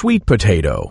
sweet potato.